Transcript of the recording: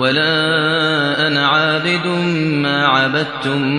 وَلَا أَنَا عَابِدٌ مَّا عَبَدتُّمْ